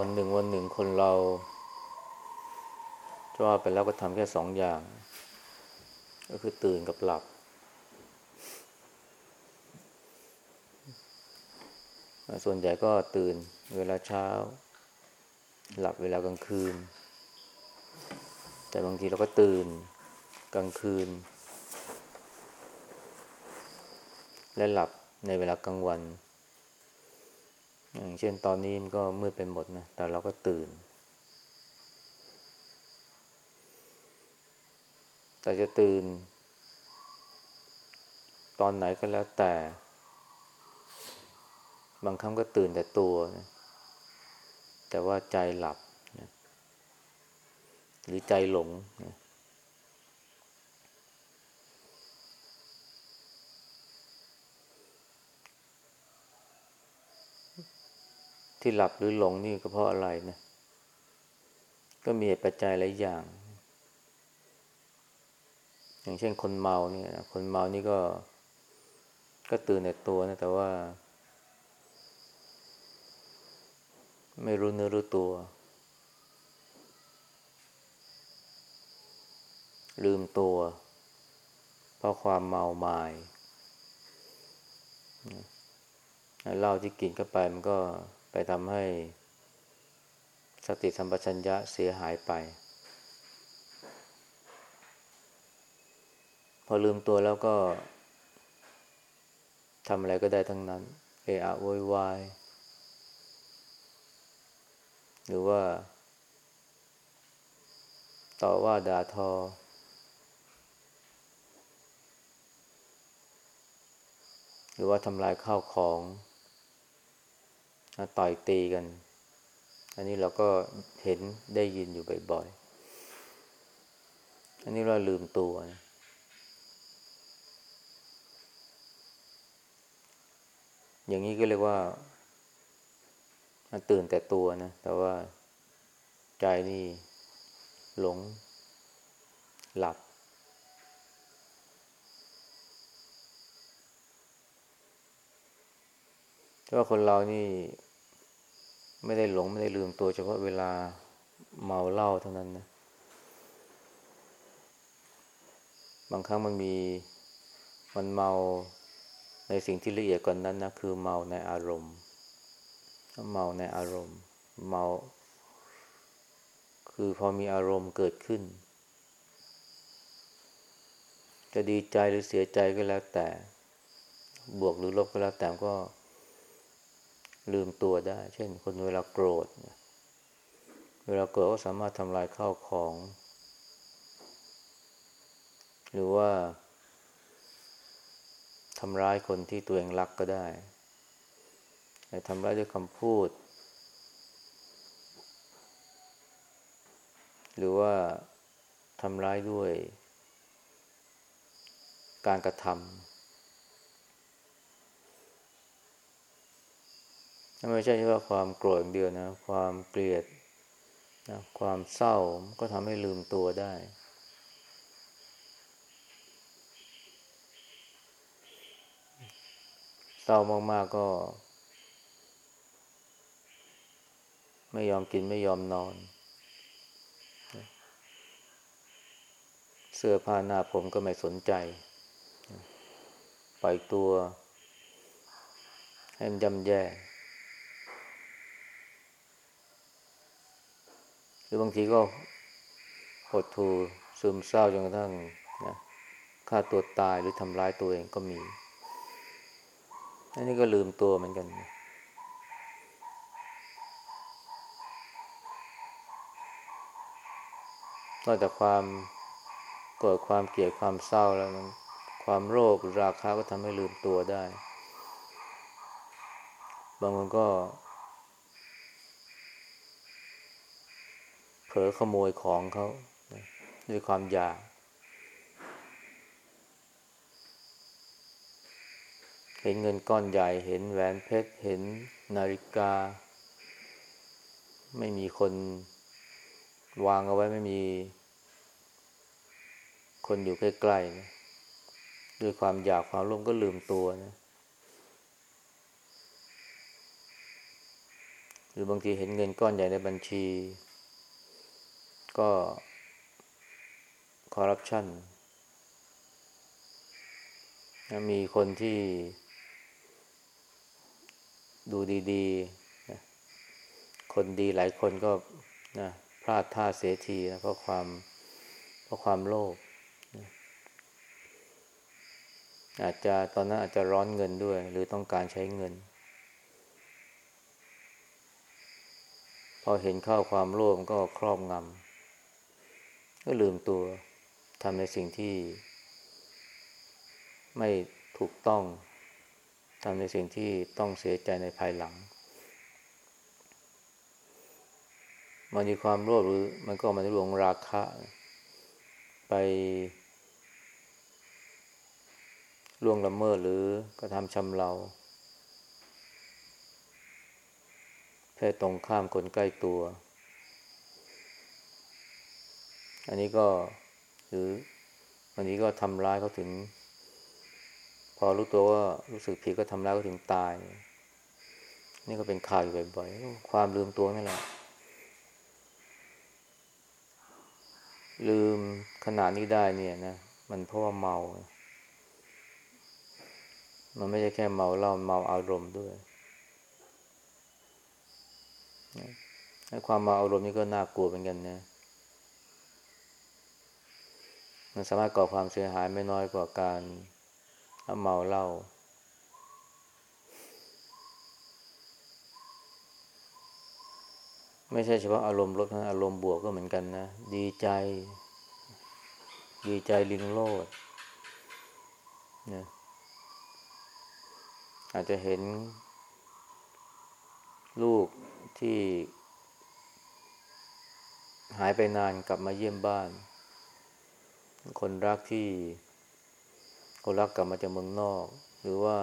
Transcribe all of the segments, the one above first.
วันหนึ่งวันหนึ่งคนเราจะว่าไปแล้วก็ทำแค่สองอย่าง ก็คือตื่นกับหลับ ส่วนใหญ่ก็ตื่นเวลาเช้า หลับเวลากลางคืน แต่บางทีเราก็ตื่นกลางคืน และหลับในเวลากลางวัน อย่างเช่นตอนนี้มันก็มืดไปหมดนะ แต่เราก็ตื่น แต่จะตื่น ตอนไหนก็แล้วแต่ บางครั้งก็ตื่นแต่ตัวนะแต่ว่าใจหลับนะหรือใจหลงนะ ที่หลับหรือหลงนี่ก็เพราะอะไรนะ ก็มีเหตุปัจจัยหลายอย่าง อย่างเช่นคนเมาเนี่ยนะคนเมานี่ก็ ก็ตื่นในตัวนะ แต่ว่า ไม่รู้เนื้อรู้ตัว ลืมตัว เพราะความเมาไมา้เหล้าที่กินเข้าไปมันก็ ไปทำให้สติสัมปชัญญะเสียหายไป พอลืมตัวแล้วก็ทำอะไรก็ได้ทั้งนั้น เอะอะโวยวายหรือว่า ต่อว่าด่าทอ หรือว่าทำลายข้าวของ ต่อยตีกัน อันนี้เราก็เห็นได้ยินอยู่บ่อยๆ อันนี้เราลืมตัวนะอย่างนี้ก็เรียกว่าตื่นแต่ตัวนะ แต่ว่าใจนี่หลงหลับ แต่ว่าคนเรานี่ ไม่ได้หลงไม่ได้ลืมตัว เฉพาะเวลาเมาเหล้าเท่านั้นนะ บางครั้งมันมีมันเมาในสิ่งที่ละเอียดกว่านนั้นนะคือเมาในอารมณ์ เมาในอารมณ์ เมา คือพอมีอารมณ์เกิดขึ้น จะดีใจหรือเสียใจก็แล้วแต่ บวกหรือลบก็แล้วแต่ก็ ลืมตัวได้ เช่น คนเวลาโกรธ เวลาโกรธก็สามารถทำลายข้าวของ หรือว่าทำร้ายคนที่ตัวเองรักก็ได้ทำร้ายด้วยคำพูด หรือว่าทำร้ายด้วยการกระทำ ไม่ใช่เฉพาะความโกรธเดียวนะ ความเกลียดนะความเศร้าก็ทำให้ลืมตัวได้ เศร้ามากๆก็ ไม่ยอมกินไม่ยอมนอน เสื้อผ้าหน้าผมก็ไม่สนใจ ปล่อยตัว ให้มันยำแย่ รือบางทีก็หดทูซึมเศร้าจนกระทั่งนะฆ่าตัวตายหรือทำร้ายตัวเองก็มี อันนี้ก็ลืมตัวเหมือนกันนอกจากความโกรธความเกลียดความเศร้าแล้วมันความโรคราคาก็ทำให้ลืมตัวได้ บางคนก็ เผลอขโมยของเขาด้วยความอยากเห็นเงินก้อนใหญ่เห็นแหวนเพชร เห็นนาฬิกา ไม่มีคนวางเอาไว้ไม่มี คนอยู่ใกล้ๆนะด้วยความอยากความร่วมก็ลืมตัวนะหรือบางทีเห็นเงินก้อนใหญ่ในบัญชี ก็คอร์รัปชันมีคนที่ดูดีๆ คนดีหลายคนก็นะพลาดท่าเสียทีนะเพราะความเพราะความโลภนะอาจจะตอนนั้นอาจจะร้อนเงินด้วย หรือต้องการใช้เงิน พอเห็นข้าวความโลภก็ครอบงำ ก็ลืมตัวทำในสิ่งที่ไม่ถูกต้องทำในสิ่งที่ต้องเสียใจในภายหลัง มันมีความโลภหรือมันก็มันหลวงราคะ ไปล่วงละเมิดหรือกระทำชำเราเพศตรงข้ามคนใกล้ตัว อันนี้ก็หรือวันนี้ก็ทำร้ายเขาถึง พอรู้ตัวว่ารู้สึกผิดก็ทำร้ายก็ถึงตาย นี่ก็เป็นข่าวอยู่บ่อยๆความลืมตัวนั่นแหละ ลืมขนาดนี้ได้เนี่ยนะมันเพราะว่าเมา มันไม่ใช่แค่เมาเหล้าเมาอารมณ์ด้วยความเมาอารมณ์นี่ก็น่ากลัวเหมือนกันนะ มันสามารถก่อความเสียหายไม่น้อยกว่าการเมาเหล้าไม่ใช่เฉพาะอารมณ์ลบนะอารมณ์บวกก็เหมือนกันนะ ดีใจ ดีใจลิงโลดนะอาจจะเห็น ลูกที่ หายไปนานกลับมาเยี่ยมบ้าน คนรักที่ คนรักกลับมาจากเมืองนอก หรือว่า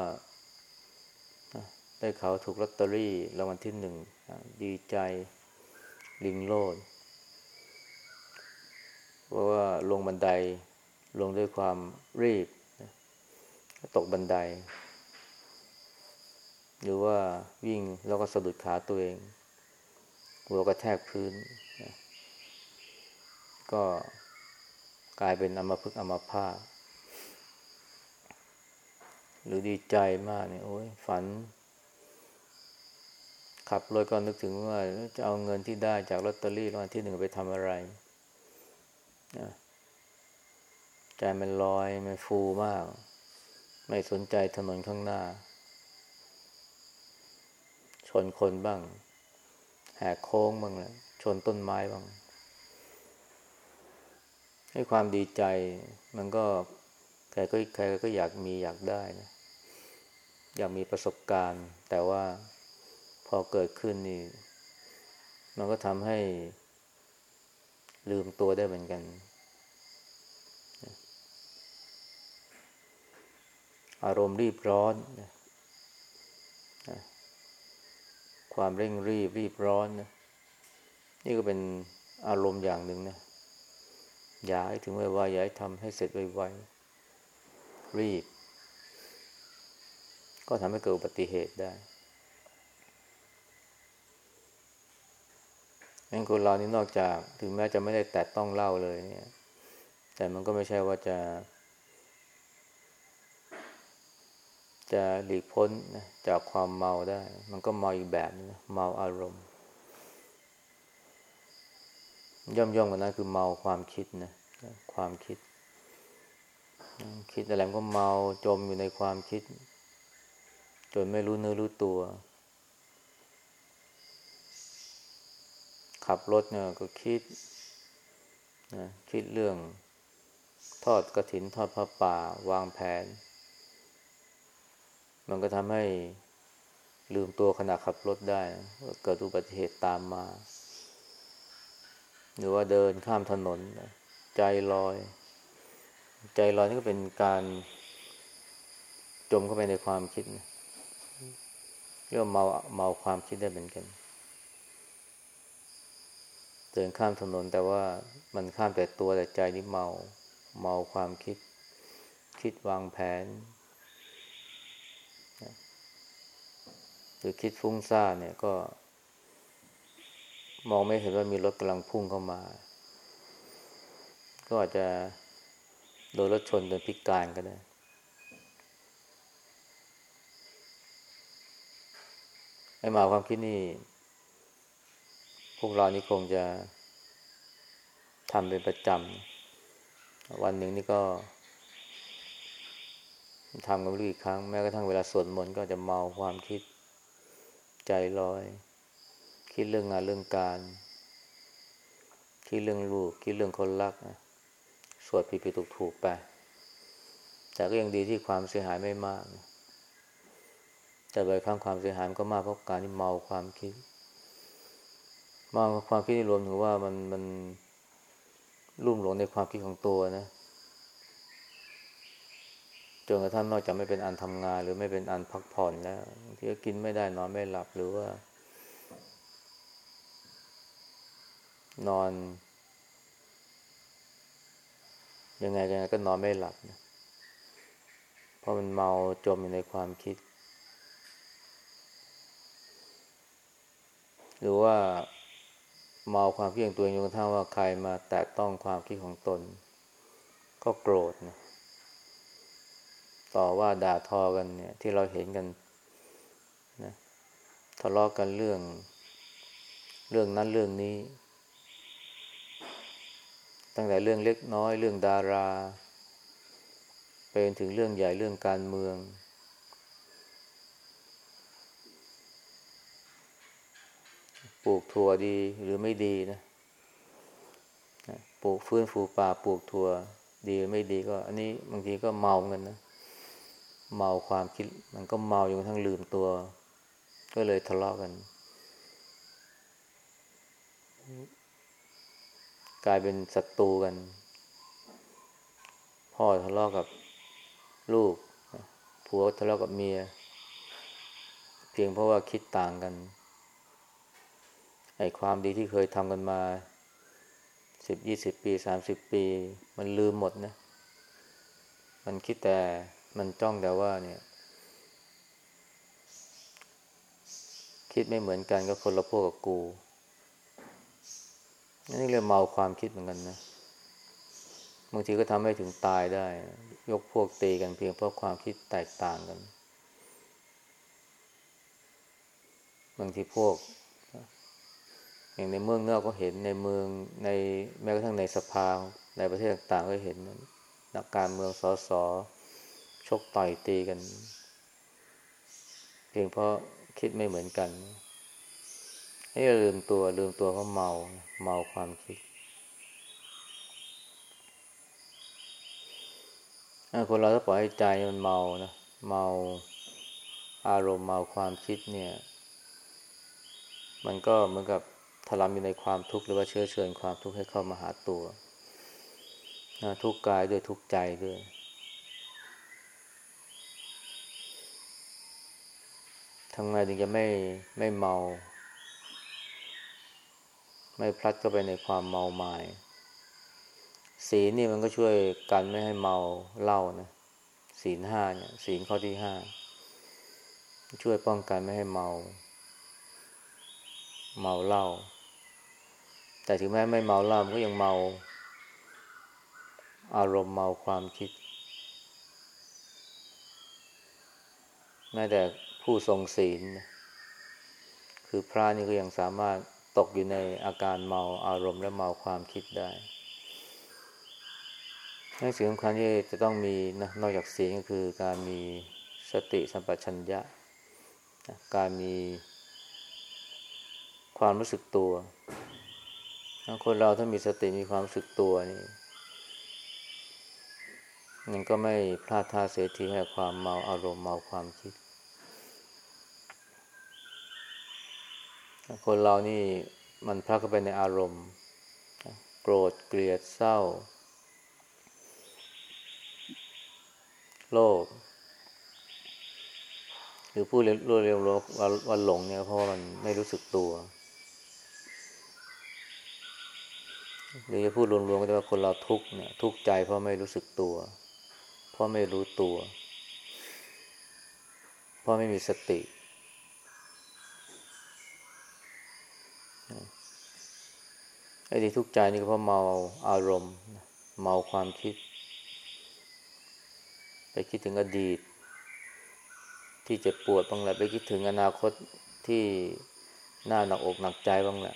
ได้เขาถูกลอตเตอรี่รางวัลที่หนึ่งดีใจลิงโลดเพราะว่าลงบันไดลงด้วยความรีบ ตกบันได หรือว่าวิ่งแล้วก็สะดุดขาตัวเอง หัวกระแทกพื้น ก็ กลายเป็นอมพึกอมพาตหรือดีใจมากเนี่ยโอ้ยฝัน ขับรถก็นึกถึงว่าจะเอาเงินที่ได้จากลอตเตอรี่รางวัลที่หนึ่งไปทำอะไรใจมันลอยมันฟูมาก ไม่สนใจถนนข้างหน้า ชนคนบ้าง แหกโค้งบ้างแหละชนต้นไม้บ้าง ให้ความดีใจ มันก็ใครก็ใครก็อยากมีอยากได้นะอยากมีประสบการณ์ แต่ว่าพอเกิดขึ้นนี่ มันก็ทำให้ลืมตัวได้เหมือนกันอารมณ์รีบร้อน ความเร่งรีบรีบร้อนนะ นี่ก็เป็นอารมณ์อย่างหนึ่งนะ อยาให้ถึงไวๆอยาให้ทำให้เสร็จไวๆรีบ ก็ทำให้เกิดอุบัติเหตุได้งั้นคนเรานี่นอกจากถึงแม้จะไม่ได้แตะต้องเล่าเลยเนี่ย แต่มันก็ไม่ใช่ว่าจะ จะหลีกพ้นนะจากความเมาได้ มันก็เมาอีกแบบนะเมาอารมณ์ ย่อมๆกันนั้นคือเมาความคิดนะความคิด คิดอะไรก็เมาจมอยู่ในความคิด จนไม่รู้เนื้อรู้ตัว ขับรถเนี่ยก็คิดนะคิดเรื่อง ทอดกระถินทอดผ้าป่า วางแผน มันก็ทำให้ลืมตัวขณะขับรถได้นะเกิดอุบัติเหตุตามมา หรือว่าเดินข้ามถนน ใจลอย ใจลอยนี่ก็เป็นการจมเข้าไปในความคิดนะเรียกว่าเมาเมาความคิดได้เหมือนกัน เดินข้ามถนนแต่ว่ามันข้ามแต่ตัวแต่ใจนี่เมา เมาความคิด คิดวางแผนหรือคิดฟุ้งซ่านเนี่ยก็ มองไม่เห็นว่ามีรถกำลังพุ่งเข้ามา ก็อาจจะโดนรถชนจนพิการก็ได้ ไอ้มาความคิดนี่ พวกเรานี่คงจะทำเป็นประจำ วันหนึ่งนี่ก็ทำกันไม่รู้กี่ครั้ง แม้กระทั่งเวลาสวดมนต์ก็จะเมาความคิดใจลอย คิดเรื่องงานเรื่องการ คิดเรื่องลูก คิดเรื่องคนรักสวดผิดผิดถูกถูกไป แต่ก็ยังดีที่ความเสียหายไม่มากแต่บ่อยครั้งความเสียหายก็มากเพราะการที่เมาความคิดเมาความคิดนี่รวมถึงว่ามันมันรุ่มหลงในความคิดของตัวนะจนกระทั่งนอกจากไม่เป็นอันทำงาน หรือไม่เป็นอันพักผ่อนแล้วที่กินไม่ได้นอนไม่หลับหรือว่า นอน ยังไงยังไงก็นอนไม่หลับนะเพราะมันเมาจมอยู่ในความคิด หรือว่าเมาความคิดของตัวเองจนกระทั่งว่าใครมาแตะต้องความคิดของตน ก็โกรธนะต่อว่าด่าทอกันเนี่ย ที่เราเห็นกันนะทะเลาะกกันเรื่อง เรื่องนั้นเรื่องนี้ ตั้งแต่เรื่องเล็กน้อย เรื่องดารา ไปจนถึงเรื่องใหญ่เรื่องการเมือง ปลูกถั่วดีหรือไม่ดีนะปลูกฟื้นฟูป่าปลูกถั่วดีไม่ดีก็ อันนี้บางทีก็เมาเงินนะ เมาความคิดมันก็เมาอยู่ทั้งลืมตัว ก็เลยทะเลาะกัน กลายเป็นศัตรูกัน พ่อทะเลาะกับลูก ผัวทะเลาะกับเมีย เพียงเพราะว่าคิดต่างกัน ไอ้ความดีที่เคยทำกันมาสิบยี่สิบปีสามสิบปี มันลืมหมดนะ มันคิดแต่มันจ้องแต่ว่าเนี่ย คิดไม่เหมือนกันก็คนละพวกกับกู นี่เรียกเมาความคิดเหมือนกันนะบางทีก็ทำให้ถึงตายได้ ยกพวกตีกันเพียงเพราะความคิดแตกต่างกัน บางทีพวก อย่างในเมืองนอกก็เห็นในเมืองในแม้กระทั่งในสภาในประเทศต่างๆก็เห็นนักการเมืองสอสอชกต่อยตีกัน เพียงเพราะคิดไม่เหมือนกันให้ลืมตัวลืมตัวเพราะเมา เมาความคิดคนเราถ้าปล่อยให้ใจมันเมานะเมาอารมณ์เมาความคิดเนี่ย มันก็เหมือนกับถลำอยู่ในความทุกข์หรือว่าเชื้อเชิญความทุกข์ให้เข้ามาหาตัวทุกกายด้วยทุกใจด้วย ทำไงถึงจะไม่ไม่เมา ไม่พลัดเข้าไปในความเมาหมายศีลนี่มันก็ช่วยกันไม่ให้เมาเหล้านะศีลห้าเนี่ยศีลข้อที่ห้าช่วยป้องกันไม่ให้เมา เมาเหล้าแต่ถึงแม้ไม่เมาเหล้ามันก็ยังเมา อารมณ์เมาความคิดแม้แต่ผู้ทรงศีล คือพระนี่ก็ยังสามารถ ตกอยู่ในอาการเมาอารมณ์และเมาความคิดได้ในสิ่งสำคัญที่จะต้องมีนะนอกจากศีลก็คือการมีสติสัมปชัญญะ การมีความรู้สึกตัว คนเราถ้ามีสติมีความรู้สึกตัวนี่มันก็ไม่พลาดท่าเสียทีให้ความเมาอารมณ์เมาความคิด คนเรานี่มันพลักเข้าไปในอารมณ์โกรธเกลียดเศร้า โลภหรือพูดเร็วๆว่าหลงเนี่ยเพราะมันไม่รู้สึกตัวหรือจะพูดรวมๆก็ได้ว่าคนเราทุกเนี่ย ทุกใจเพราะไม่รู้สึกตัว เพราะไม่รู้ตัว เพราะไม่มีสติ ไอ้ที่ทุกข์ใจนี่ก็เพราะเมาอารมณ์ เมาความคิด ไปคิดถึงอดีต ที่เจ็บปวดบ้างแหละไปคิดถึงอนาคตที่น่าหนักอกหนักใจบ้างแหละ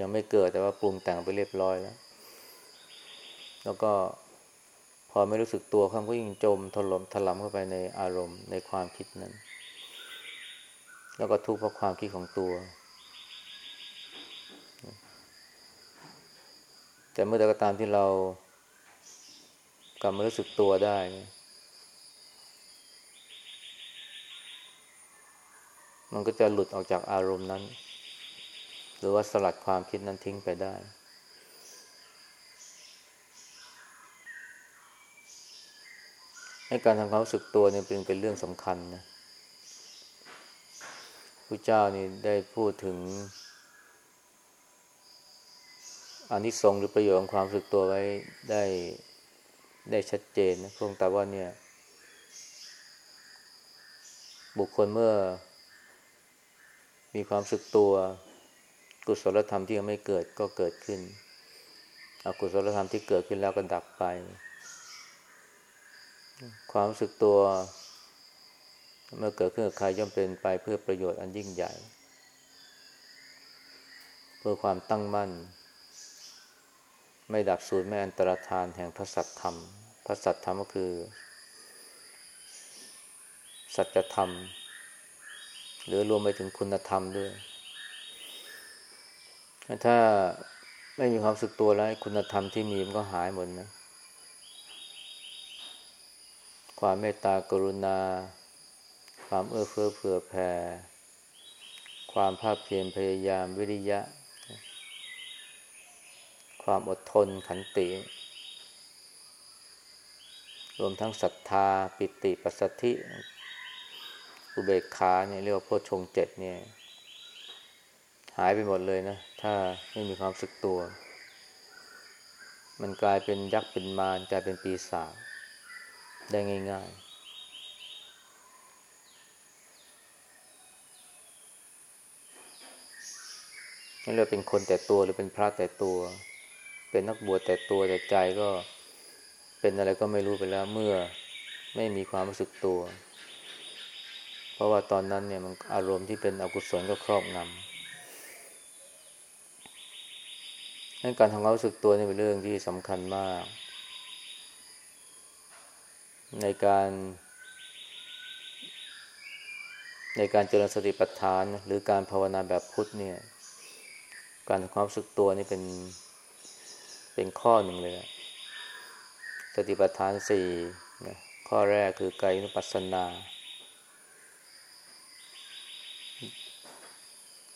ยังไม่เกิดแต่ว่าปรุงแต่งไปเรียบร้อยแล้ว แล้วก็พอไม่รู้สึกตัวข้ามก็ยิ่งจมถล่มถลำเข้าไปในอารมณ์ในความคิดนั้น แล้วก็ทุกข์เพราะความคิดของตัว แต่เมื่อใดก็ตามที่เรากลับมารู้สึกตัวได้ มันก็จะหลุดออกจากอารมณ์นั้น หรือว่าสลัดความคิดนั้นทิ้งไปได้ ให้การทำความรู้สึกตัวเนี่ยเป็นเป็นเรื่องสำคัญนะพระเจ้านี่ได้พูดถึง อานิสงส์หรือประโยชน์ของความรู้สึกตัวไว้ได้ได้ชัดเจนนะพระองค์ตรัสว่าเนี่ย บุคคลเมื่อ มีความสึกตัว กุศลธรรมที่ยังไม่เกิดก็เกิดขึ้นอกุศลธรรมที่เกิดขึ้นแล้วก็ดับไป ความสึกตัว เมื่อเกิดขึ้นกับใครย่อมเป็นไปเพื่อประโยชน์อันยิ่งใหญ่ เพื่อความตั้งมั่น ไม่ดับสูญไม่อันตรธานแห่งพระสัตธรรม พระสัตธรรมก็คือ สัจธรรม หรือรวมไปถึงคุณธรรมด้วย ถ้าไม่มีความสึกตัวแล้วคุณธรรมที่มีมันก็หายหมดนะ ความเมตตากรุณา ความเอื้อเฟื้อเผื่อแผ่ ความภาคเพียรพยายามวิริยะ ความอดทนขันติ รวมทั้งศรัทธาปิติปัสสธิ อุเบกขาเนี่ยเรียกว่าโพชงเจ็ดเนี่ย หายไปหมดเลยนะ ถ้าไม่มีความสึกตัว มันกลายเป็นยักษ์เป็นมารกลายเป็นปีศาจได้ง่ายๆนี่เราเป็นคนแต่ตัวหรือเป็นพระแต่ตัว เป็นนักบวชแต่ตัวแต่ใจก็เป็นอะไรก็ไม่รู้ไปแล้วเมื่อไม่มีความรู้สึกตัว เพราะว่าตอนนั้นเนี่ยมันอารมณ์ที่เป็นอกุศลก็ครอบงำการทำความรู้สึกตัวนี่เป็นเรื่องที่สำคัญมาก ในการในการเจริญสติปัฏฐาน หรือการภาวนาแบบพุทธเนี่ย การทำความรู้สึกตัวนี่เป็น เป็นข้อหนึ่งเลยสติปัฏฐานสี่ข้อแรกคือกายนุปัสสนา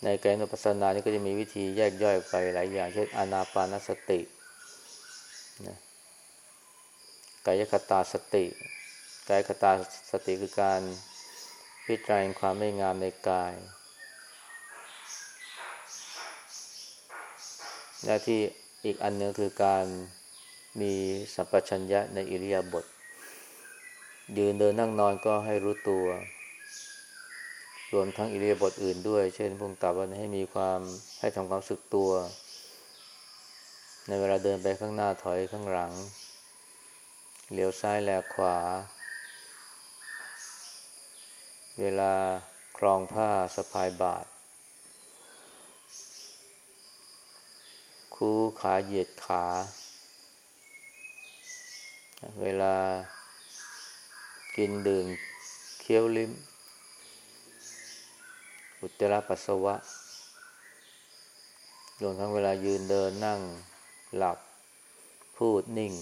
ในกายนุปัสสนานี่ก็จะมีวิธีแยกย่อยไปหลายอย่าง เช่นอานาปานสตินะกายคตาสติ กายคตาสติคือการพิจารณาความไม่งามในกายหน้าที่ อีกอันนึงคือการมีสัมปชัญญะในอิริยาบถยืนเดินนั่งนอนก็ให้รู้ตัว รวมทั้งอิริยาบถอื่นด้วย เช่นพุ่งตับวันให้มีความให้ทำความสึกตัว ในเวลาเดินไปข้างหน้าถอยข้างหลังเลี้ยวซ้ายแลขวา เวลาคลองผ้าสะพายบาท คู่ขาเหยียดขา เวลากินดื่มเคี้ยวลิ้ม อุจจาระปัสสาวะรวมทั้งเวลายืนเดินนั่งหลับพูดนิ่ง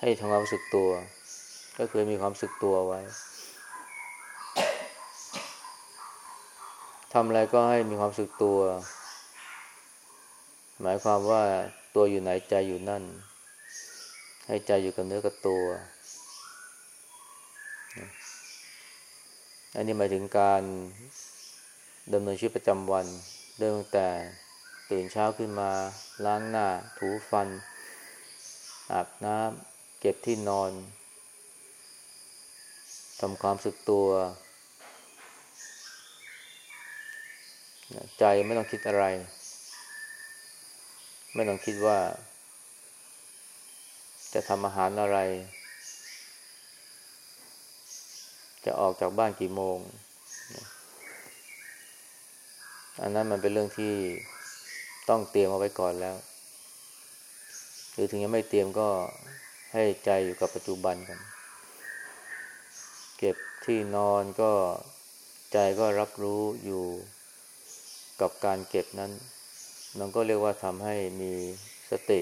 ให้ทำความรู้สึกตัว ก็คือมีความสึกตัวไว้ทำอะไรก็ให้มีความสึกตัว หมายความว่าตัวอยู่ไหนใจอยู่นั่น ให้ใจอยู่กับเนื้อกับตัว อันนี้หมายถึงการดำเนินชีวิตประจำวัน เริ่มตั้งแต่ตื่นเช้าขึ้นมา ล้างหน้า ถูฟัน อาบน้ำเก็บที่นอนทำความสึกตัว ใจไม่ต้องคิดอะไร ไม่ต้องคิดว่า จะทำอาหารอะไร จะออกจากบ้านกี่โมง อันนั้นมันเป็นเรื่องที่ต้องเตรียมเอาไว้ก่อนแล้ว หรือถึงยังไม่เตรียมก็ให้ใจอยู่กับปัจจุบันกัน เก็บที่นอนก็ใจก็รับรู้อยู่กับการเก็บนั้น มันก็เรียกว่าทำให้มีสติ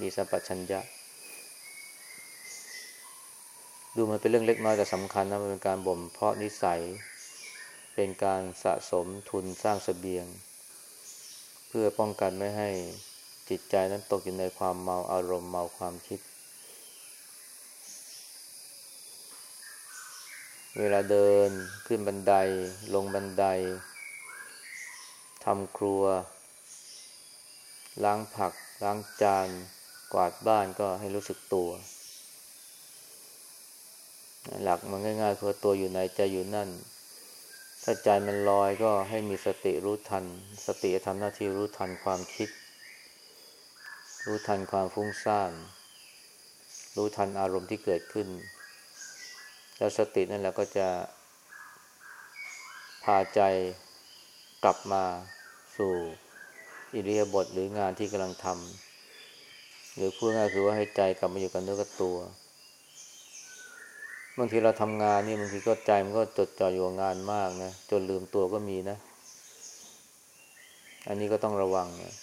มีสัมปชัญญะ ดูมันเป็นเรื่องเล็กน้อยแต่สำคัญนะมันเป็นการบ่มเพาะนิสัย เป็นการสะสมทุนสร้างสเสบียง เพื่อป้องกันไม่ให้จิตใจนั้นตกอยู่ในความเมาอารมณ์เมาความคิด เวลาเดินขึ้นบันได ลงบันไดทำครัว ล้างผัก ล้างจาน กวาดบ้านก็ให้รู้สึกตัว หลักมันง่ายๆคือตัวอยู่ไหนใจอยู่นั่น ถ้าใจมันลอยก็ให้มีสติรู้ทัน สติทำหน้าที่รู้ทันความคิด รู้ทันความฟุ้งซ่าน รู้ทันอารมณ์ที่เกิดขึ้น แล้วสตินั่นแหละก็จะ พาใจกลับมาสู่ อิริยาบถหรืองานที่กำลังทำหรือพูดง่ายคือว่าให้ใจกลับมาอยู่กับเนื้อกับตัวบางทีเราทำงานนี่บางทีก็ใจมันก็จดจ่ออยู่งานมากนะจนลืมตัวก็มีนะ อันนี้ก็ต้องระวังนะ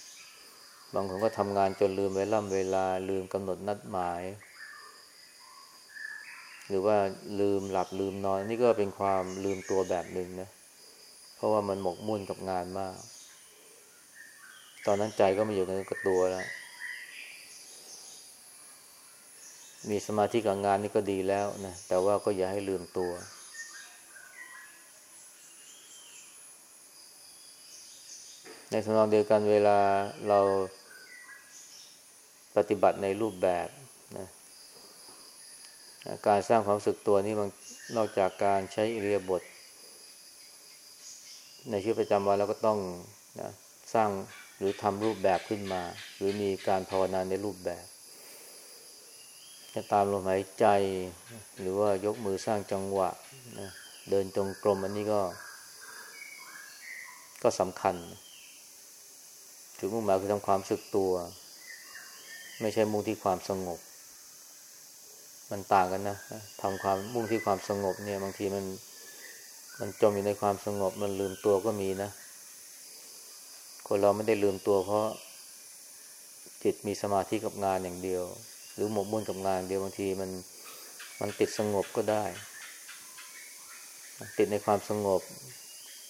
บางคนก็ทำงานจนลืมเวลาเวลา ลืมกำหนดนัดหมาย หรือว่าลืมหลับลืมนอน นี่ก็เป็นความลืมตัวแบบหนึ่งนะ เพราะว่ามันหมกมุ่นกับงานมาก ตอนนั้นใจก็ไม่อยู่กับตัวแล้ว มีสมาธิกับงานนี่ก็ดีแล้วนะ แต่ว่าก็อย่าให้ลืมตัว ในสมองเดียวกันเวลาเราปฏิบัติในรูปแบบนะการสร้างความสึกตัวนี่มันนอกจากการใช้อิริยบถในชีวิตประจำวันเราก็ต้องนะสร้าง หรือทำรูปแบบขึ้นมา หรือมีการภาวนาในรูปแบบจะตามลมหายใจ หรือว่ายกมือสร้างจังหวะนะเดินจงกรมอันนี้ก็ ก็สำคัญ ถึงมุ่งหมายคือทำความสึกตัว ไม่ใช่มุ่งที่ความสงบ มันต่างกันนะทำความมุ่งที่ความสงบเนี่ย บางทีมัน มันจมอยู่ในความสงบมันลืมตัวก็มีนะ คนเราไม่ได้ลืมตัวเพราะจิตมีสมาธิกับงานอย่างเดียว หรือหมกมุ่นกับงานเดียวบางทีมันมันติดสงบก็ได้ ติดในความสงบ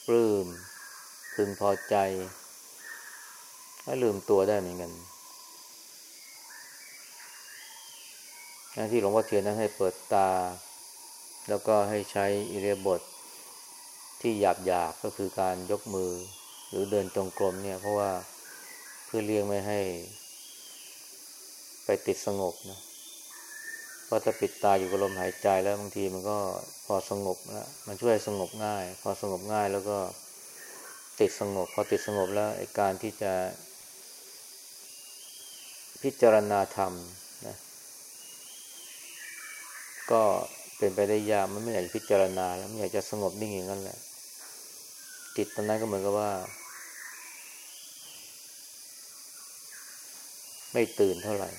ปลื้มพึงพอใจและลืมตัวได้เหมือนกันที่หลวงพ่อเทียนนั้นให้เปิดตา แล้วก็ให้ใช้อิเลียบทที่หยาบหยาบก็คือการยกมือ หรือเดินจงกรมเนี่ย เพราะว่าเพื่อเลี่ยงไม่ให้ ไปติดสงบนะเพราะถ้าปิดตาอยู่กับลมหายใจแล้วบางทีมันก็พอสงบแล้วมันช่วยสงบง่าย พอสงบง่ายแล้วก็ติดสงบ พอติดสงบแล้วไอ้การที่จะ พิจารณาธรรมนะก็เป็นไปได้ยากมันไม่อยากพิจารณาแล้วไม่อยากจะสงบนิ่งอย่างนั้นแหละจิตตอนนั้นก็เหมือนกับว่า ไม่ตื่นเท่าไหร่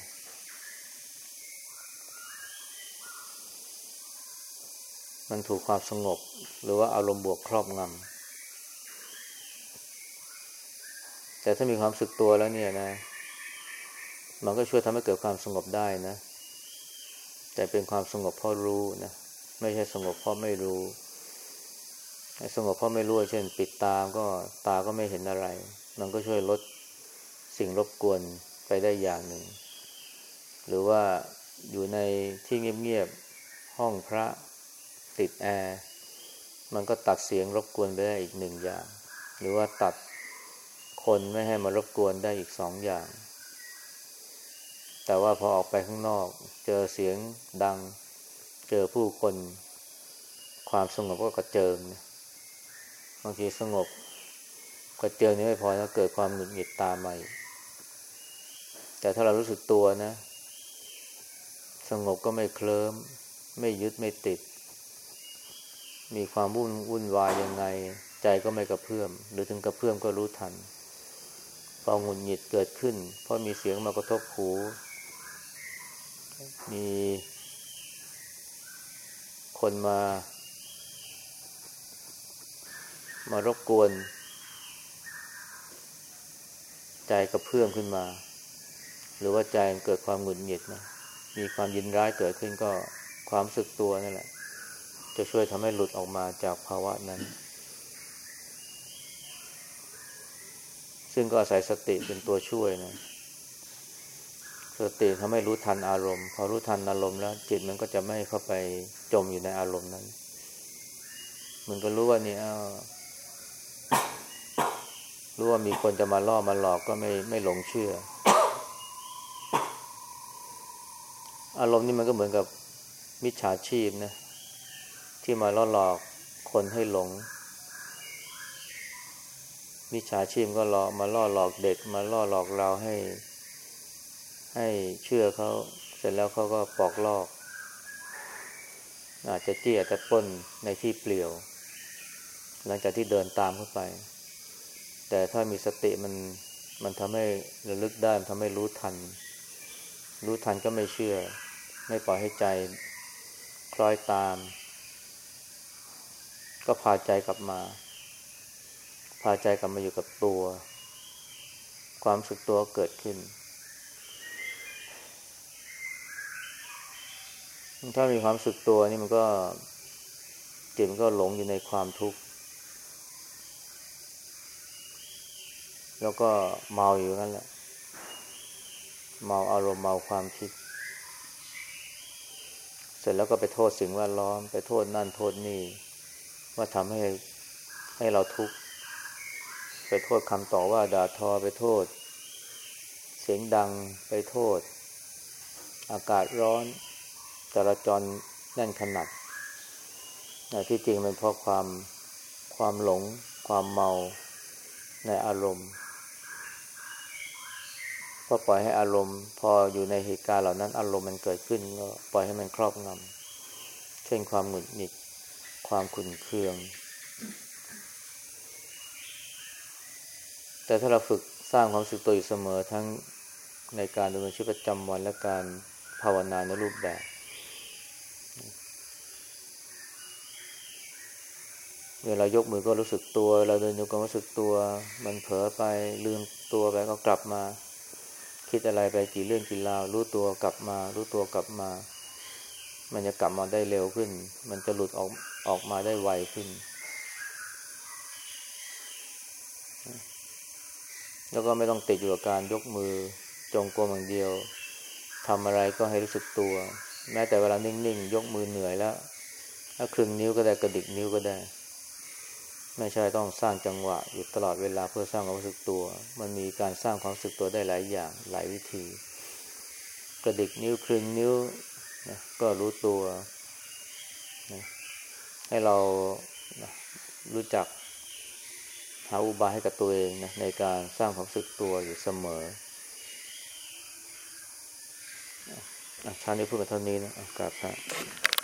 มันถูกความสงบ หรือว่าอารมณ์บวกครอบงำแต่ถ้ามีความสึกตัวแล้วเนี่ยนะ มันก็ช่วยทำให้เกิดความสงบได้นะ แต่เป็นความสงบเพราะรู้นะ ไม่ใช่สงบเพราะไม่รู้สงบเพราะไม่รู้ เช่น ปิดตาก็ตาก็ไม่เห็นอะไร มันก็ช่วยลดสิ่งรบกวน ไปได้อย่างหนึ่ง หรือว่าอยู่ในที่เงียบๆห้องพระติดแอร์มันก็ตัดเสียงรบกวนไปได้อีกหนึ่งอย่าง หรือว่าตัดคนไม่ให้มารบกวนได้อีกสองอย่าง แต่ว่าพอออกไปข้างนอก เจอเสียงดัง เจอผู้คน ความสงบก็กระเจิงบางทีสงบกระเจิงนี้ไม่พอนะเกิดความหงุดหงิดตามมาอีก แต่ถ้าเรารู้สึกตัวนะ สงบก็ไม่เคลิ้ม ไม่ยึดไม่ติด มีความวุ่นวุ่นวายยังไง ใจก็ไม่กระเพื่อม หรือถึงกระเพื่อมก็รู้ทันพอหงุดหงิดเกิดขึ้น เพราะมีเสียงมากระทบหู มีคนมา มารบกวน ใจกระเพื่อมขึ้นมา หรือว่าใจเกิดความหงุดหงิดนะมีความยินร้ายเกิดขึ้นก็ความสึกตัวนั่นแหละ จะช่วยทำให้หลุดออกมาจากภาวะนั้น ซึ่งก็อาศัยสติเป็นตัวช่วยนะสติทำให้รู้ทันอารมณ์ พอรู้ทันอารมณ์แล้ว จิตมันก็จะไม่เข้าไปจมอยู่ในอารมณ์นั้น มันก็รู้ว่านี่อ้าวรู้ว่ามีคนจะมาล่อมาหลอกก็ไม่ไม่หลงเชื่อ อารมณ์นี่มันก็เหมือนกับมิจฉาชีพนะที่มาล่อหลอกคนให้หลง มิจฉาชีพก็หลอกมาล่อหลอกเด็ก มาล่อหลอกเราให้ ให้เชื่อเขาเสร็จแล้วเขาก็ปอกลอก อาจจะเจี้อาจจะป้นในที่เปลี่ยว หลังจากที่เดินตามเข้าไป แต่ถ้ามีสติมันมันทำให้ระลึกได้มันทำให้รู้ทัน รู้ทันก็ไม่เชื่อ ไม่ปล่อยให้ใจคล้อยตาม ก็พาใจกลับมา พาใจกลับมาอยู่กับตัว ความสึกตัวเกิดขึ้น ถ้ามีความสึกตัวนี่มันก็จิตมันก็หลงอยู่ในความทุกข์ แล้วก็เมาอยู่นั่นแหละ เมาอารมณ์เมาความคิด เสร็จแล้วก็ไปโทษสิ่งแวดล้อม ไปโทษนั่นโทษนี่ ว่าทำให้ให้เราทุกข์ ไปโทษคำต่อว่าด่าทอไปโทษ เสียงดังไปโทษ อากาศร้อนจราจรแน่นขนาดที่จริงเป็นเพราะความความหลง ความเมาในอารมณ์ ก็ปล่อยให้อารมณ์ พออยู่ในเหตุการณ์เหล่านั้น อารมณ์มันเกิดขึ้นก็ปล่อยให้มันครอบงำเช่นความหงุดหงิด ความขุ่นเคือง แต่ถ้าเราฝึกสร้างความสึกตัวอยู่เสมอทั้งในการดำเนินชีวิตประจำวันและการภาวนาในรูปแบบ เวลายกมือก็รู้สึกตัว เราเดินโยกก็รู้สึกตัว มันเผลอไปลืมตัวไปก็กลับมา คิดอะไรไปกี่เรื่องกี่ราว รู้ตัวกลับมา รู้ตัวกลับมา มันจะกลับมาได้เร็วขึ้น มันจะหลุดออกออกมาได้ไวขึ้น แล้วก็ไม่ต้องติดอยู่กับการยกมือจงกรมอย่างเดียวทำอะไรก็ให้รู้สึกตัว แม้แต่เวลานิ่งๆ ยกมือเหนื่อยแล้ว ถ้าครึ่งนิ้วก็ได้กระดิกนิ้วก็ได้ ไม่ใช่ต้องสร้างจังหวะอยู่ตลอดเวลาเพื่อสร้างความรู้สึกตัว มันมีการสร้างความรู้สึกตัวได้หลายอย่างหลายวิธี กระดิกนิ้วครึ่งนิ้วนะก็รู้ตัวนะให้เรานะรู้จักหาอุบายให้กับตัวเองนะในการสร้างความรู้สึกตัวอยู่เสมอชานี้พูดมาเท่านี้นะกราบพระ